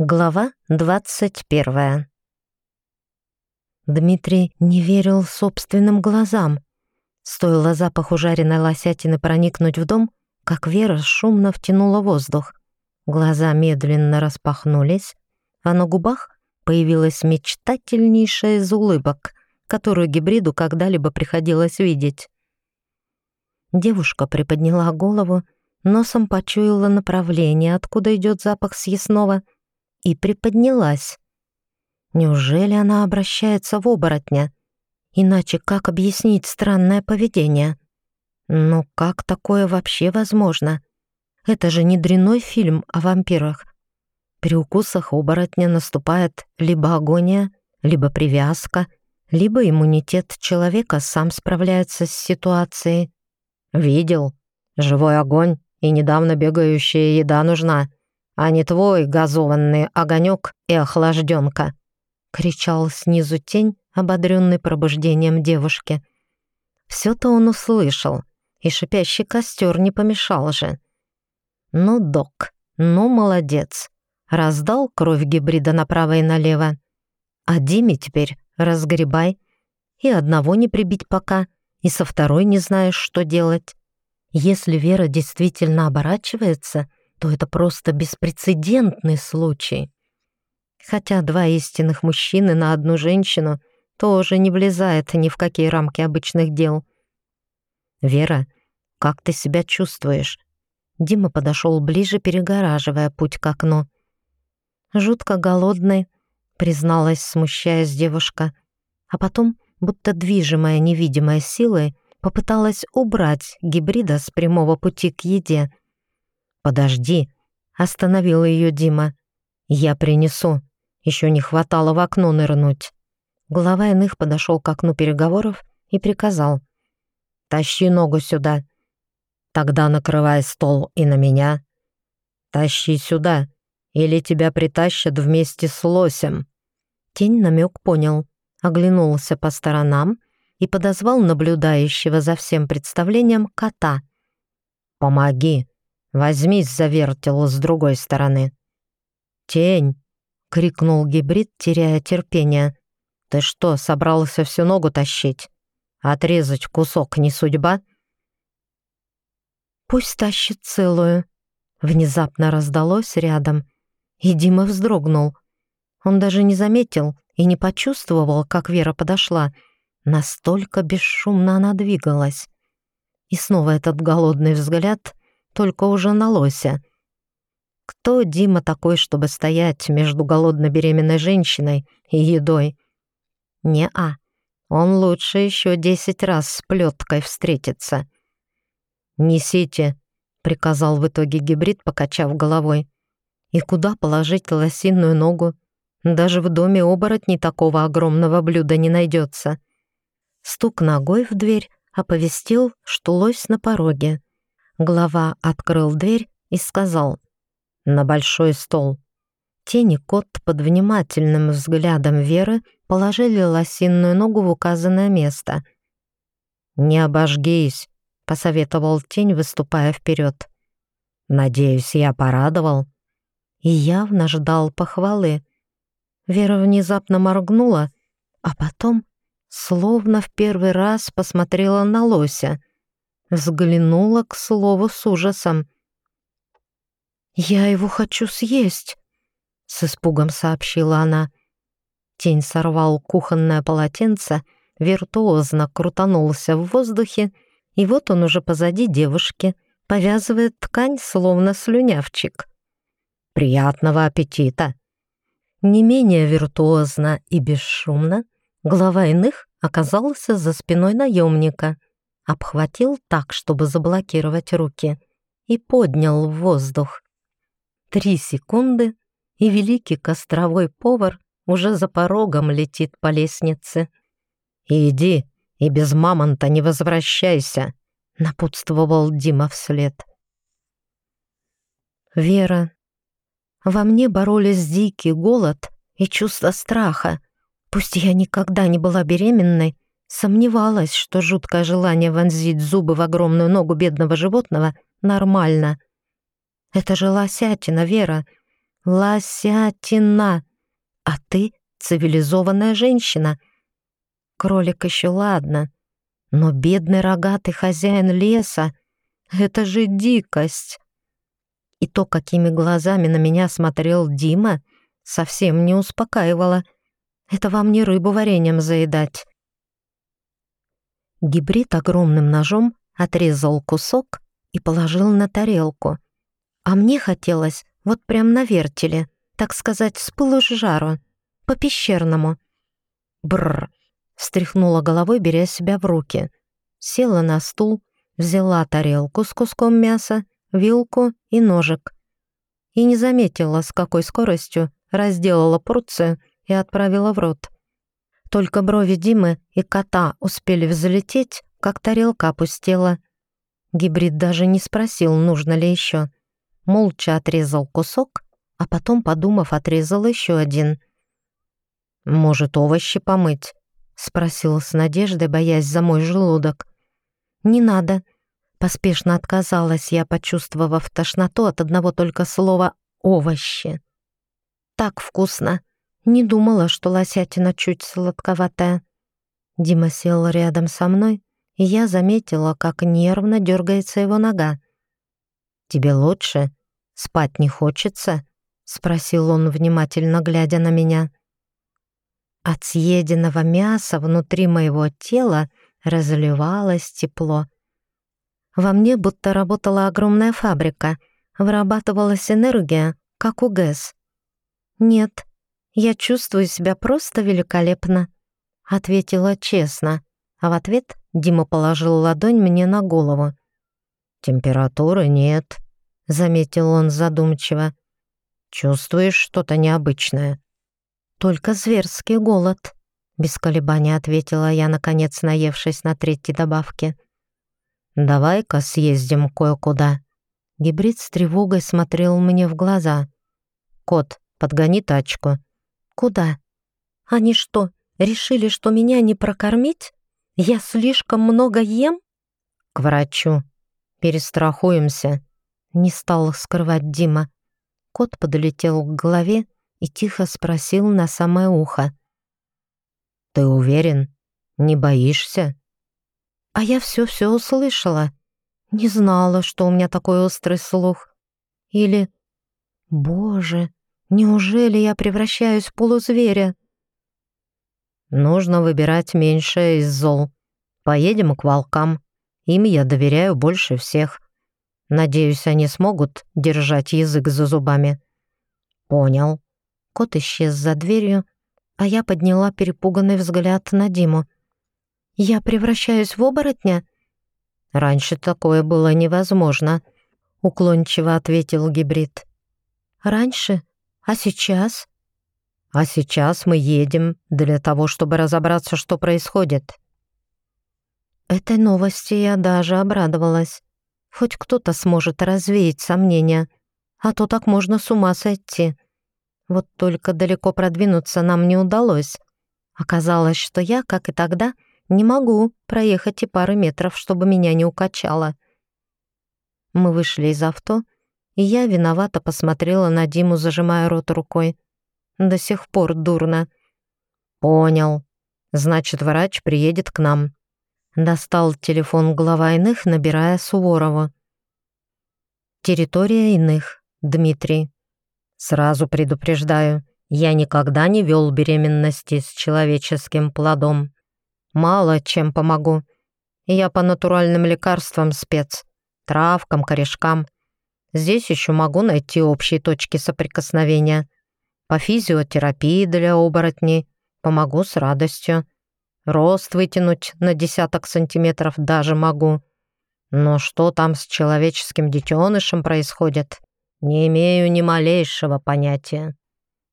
Глава двадцать первая. Дмитрий не верил собственным глазам. Стоило запаху жареной лосятины проникнуть в дом, как Вера шумно втянула воздух. Глаза медленно распахнулись, а на губах появилась мечтательнейшая из улыбок, которую гибриду когда-либо приходилось видеть. Девушка приподняла голову, носом почуяла направление, откуда идет запах съестного — и приподнялась. Неужели она обращается в оборотня? Иначе как объяснить странное поведение? Но как такое вообще возможно? Это же не дряной фильм о вампирах. При укусах оборотня наступает либо агония, либо привязка, либо иммунитет человека сам справляется с ситуацией. «Видел? Живой огонь и недавно бегающая еда нужна а не твой газованный огонек и охлажденка!» — кричал снизу тень, ободренный пробуждением девушки. Все-то он услышал, и шипящий костер не помешал же. «Ну, док, ну, молодец!» Раздал кровь гибрида направо и налево. А Диме теперь разгребай. И одного не прибить пока, и со второй не знаешь, что делать. Если Вера действительно оборачивается — то это просто беспрецедентный случай. Хотя два истинных мужчины на одну женщину тоже не влезает ни в какие рамки обычных дел. «Вера, как ты себя чувствуешь?» Дима подошел ближе, перегораживая путь к окну. «Жутко голодный», — призналась, смущаясь девушка, а потом, будто движимая невидимой силой, попыталась убрать гибрида с прямого пути к еде — «Подожди», — остановила ее Дима. «Я принесу. Еще не хватало в окно нырнуть». Глава иных подошел к окну переговоров и приказал. «Тащи ногу сюда. Тогда накрывай стол и на меня. Тащи сюда, или тебя притащат вместе с лосем». Тень намек понял, оглянулся по сторонам и подозвал наблюдающего за всем представлением кота. «Помоги!» Возьмись за вертел с другой стороны». «Тень!» — крикнул гибрид, теряя терпение. «Ты что, собрался всю ногу тащить? Отрезать кусок не судьба?» «Пусть тащит целую», — внезапно раздалось рядом, и Дима вздрогнул. Он даже не заметил и не почувствовал, как Вера подошла. Настолько бесшумно она двигалась. И снова этот голодный взгляд только уже на лося. Кто Дима такой, чтобы стоять между голодно беременной женщиной и едой? Не-а. Он лучше еще десять раз с плеткой встретится. «Несите», — приказал в итоге гибрид, покачав головой. «И куда положить лосиную ногу? Даже в доме оборотней такого огромного блюда не найдется». Стук ногой в дверь оповестил, что лось на пороге. Глава открыл дверь и сказал «На большой стол». Тени кот под внимательным взглядом Веры положили лосиную ногу в указанное место. «Не обожгись», — посоветовал тень, выступая вперед. «Надеюсь, я порадовал». И явно ждал похвалы. Вера внезапно моргнула, а потом, словно в первый раз, посмотрела на лося — Взглянула к слову с ужасом. «Я его хочу съесть», — с испугом сообщила она. Тень сорвал кухонное полотенце, виртуозно крутанулся в воздухе, и вот он уже позади девушки, повязывает ткань, словно слюнявчик. «Приятного аппетита!» Не менее виртуозно и бесшумно глава иных оказался за спиной наемника — обхватил так, чтобы заблокировать руки, и поднял в воздух. Три секунды, и великий костровой повар уже за порогом летит по лестнице. «Иди и без мамонта не возвращайся», — напутствовал Дима вслед. Вера. Во мне боролись дикий голод и чувство страха. Пусть я никогда не была беременной, Сомневалась, что жуткое желание вонзить зубы в огромную ногу бедного животного нормально. Это же лосятина, Вера. Лосятина! А ты цивилизованная женщина. Кролик еще ладно, но бедный рогатый хозяин леса — это же дикость. И то, какими глазами на меня смотрел Дима, совсем не успокаивало. Это вам не рыбу вареньем заедать. Гибрид огромным ножом отрезал кусок и положил на тарелку. А мне хотелось вот прям на вертеле, так сказать, с пылу с жару, по-пещерному. Бррр, встряхнула головой, беря себя в руки. Села на стул, взяла тарелку с куском мяса, вилку и ножик. И не заметила, с какой скоростью разделала порцию и отправила в рот. Только брови Димы и кота успели взлететь, как тарелка опустела. Гибрид даже не спросил, нужно ли еще. Молча отрезал кусок, а потом, подумав, отрезал еще один. «Может, овощи помыть?» — спросил с надеждой, боясь за мой желудок. «Не надо», — поспешно отказалась я, почувствовав тошноту от одного только слова «овощи». «Так вкусно!» Не думала, что лосятина чуть сладковатая. Дима сел рядом со мной, и я заметила, как нервно дергается его нога. «Тебе лучше? Спать не хочется?» — спросил он, внимательно глядя на меня. От съеденного мяса внутри моего тела разливалось тепло. Во мне будто работала огромная фабрика, вырабатывалась энергия, как у ГЭС. «Нет, я чувствую себя просто великолепно», — ответила честно, а в ответ Дима положил ладонь мне на голову. «Температуры нет», — заметил он задумчиво. «Чувствуешь что-то необычное?» «Только зверский голод», — без колебаний ответила я, наконец наевшись на третьей добавке. «Давай-ка съездим кое-куда». Гибрид с тревогой смотрел мне в глаза. «Кот, подгони тачку». «Куда? Они что, решили, что меня не прокормить? Я слишком много ем?» «К врачу. Перестрахуемся», — не стал скрывать Дима. Кот подлетел к голове и тихо спросил на самое ухо. «Ты уверен? Не боишься?» А я все-все услышала. Не знала, что у меня такой острый слух. Или... Боже, Неужели я превращаюсь в полузверя? Нужно выбирать меньшее из зол. Поедем к волкам. Им я доверяю больше всех. Надеюсь, они смогут держать язык за зубами. Понял. Кот исчез за дверью, а я подняла перепуганный взгляд на Диму. «Я превращаюсь в оборотня?» «Раньше такое было невозможно», — уклончиво ответил гибрид. «Раньше? А сейчас? А сейчас мы едем для того, чтобы разобраться, что происходит. Этой новости я даже обрадовалась. Хоть кто-то сможет развеять сомнения, а то так можно с ума сойти. Вот только далеко продвинуться нам не удалось. Оказалось, что я, как и тогда, не могу проехать и пары метров, чтобы меня не укачало. Мы вышли из авто, и я виновато посмотрела на Диму, зажимая рот рукой. До сих пор дурно. «Понял. Значит, врач приедет к нам». Достал телефон глава иных, набирая Суворову. «Территория иных, Дмитрий. Сразу предупреждаю, я никогда не вел беременности с человеческим плодом. Мало чем помогу. Я по натуральным лекарствам спец, травкам, корешкам. Здесь еще могу найти общие точки соприкосновения. По физиотерапии для оборотней помогу с радостью. Рост вытянуть на десяток сантиметров даже могу. Но что там с человеческим детенышем происходит, не имею ни малейшего понятия.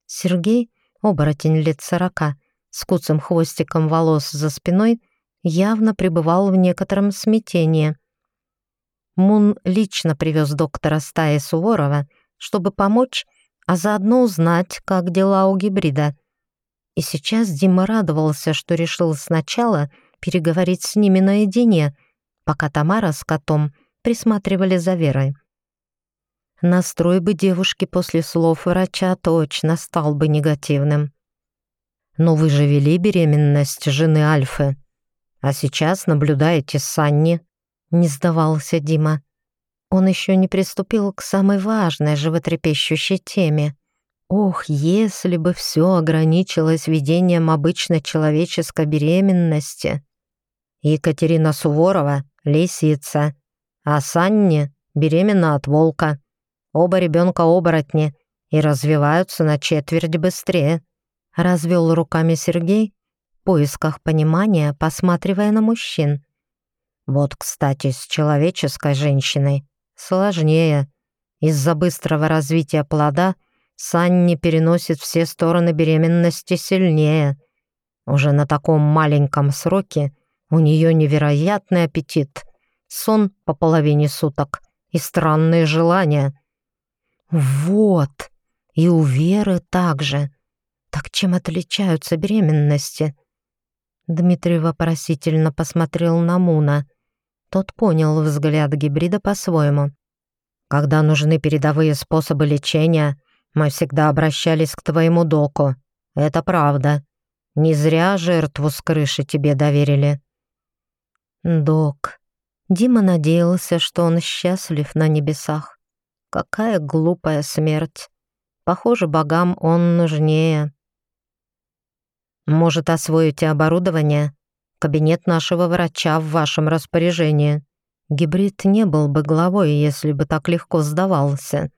Сергей, оборотень лет сорока, с куцым хвостиком волос за спиной, явно пребывал в некотором смятении. Мун лично привез доктора стаи Суворова, чтобы помочь, а заодно узнать, как дела у гибрида. И сейчас Дима радовался, что решил сначала переговорить с ними наедине, пока Тамара с котом присматривали за Верой. настрой бы девушки после слов врача точно стал бы негативным. Но вы же вели беременность жены Альфы, а сейчас наблюдаете Санни, не сдавался Дима. Он еще не приступил к самой важной животрепещущей теме. Ох, если бы все ограничилось ведением обычной человеческой беременности. Екатерина Суворова — лисица, а Санни беременна от волка. Оба ребенка оборотни и развиваются на четверть быстрее. Развел руками Сергей в поисках понимания, посматривая на мужчин. Вот, кстати, с человеческой женщиной сложнее. Из-за быстрого развития плода Санни переносит все стороны беременности сильнее. Уже на таком маленьком сроке у нее невероятный аппетит, сон по половине суток и странные желания. Вот, и у Веры также. Так чем отличаются беременности? Дмитрий вопросительно посмотрел на Муна. Тот понял взгляд гибрида по-своему. Когда нужны передовые способы лечения, мы всегда обращались к твоему доку. Это правда. Не зря жертву с крыши тебе доверили. Док. Дима надеялся, что он счастлив на небесах. Какая глупая смерть. Похоже, богам он нужнее. Может, освоите оборудование? Кабинет нашего врача в вашем распоряжении. Гибрид не был бы главой, если бы так легко сдавался.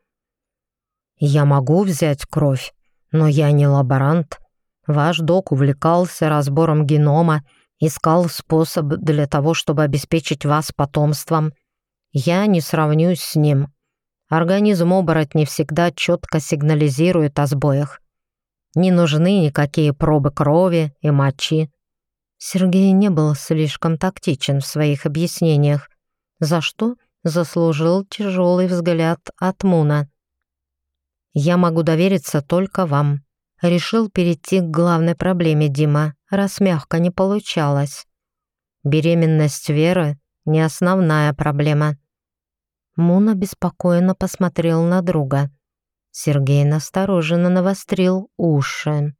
Я могу взять кровь, но я не лаборант. Ваш док увлекался разбором генома, искал способ для того, чтобы обеспечить вас потомством. Я не сравнюсь с ним. Организм оборотней всегда четко сигнализирует о сбоях. Не нужны никакие пробы крови и мочи. Сергей не был слишком тактичен в своих объяснениях, за что заслужил тяжелый взгляд от Муна. Я могу довериться только вам. Решил перейти к главной проблеме Дима, раз мягко не получалось. Беременность Веры — не основная проблема. Муна беспокойно посмотрел на друга. Сергей настороженно навострил уши.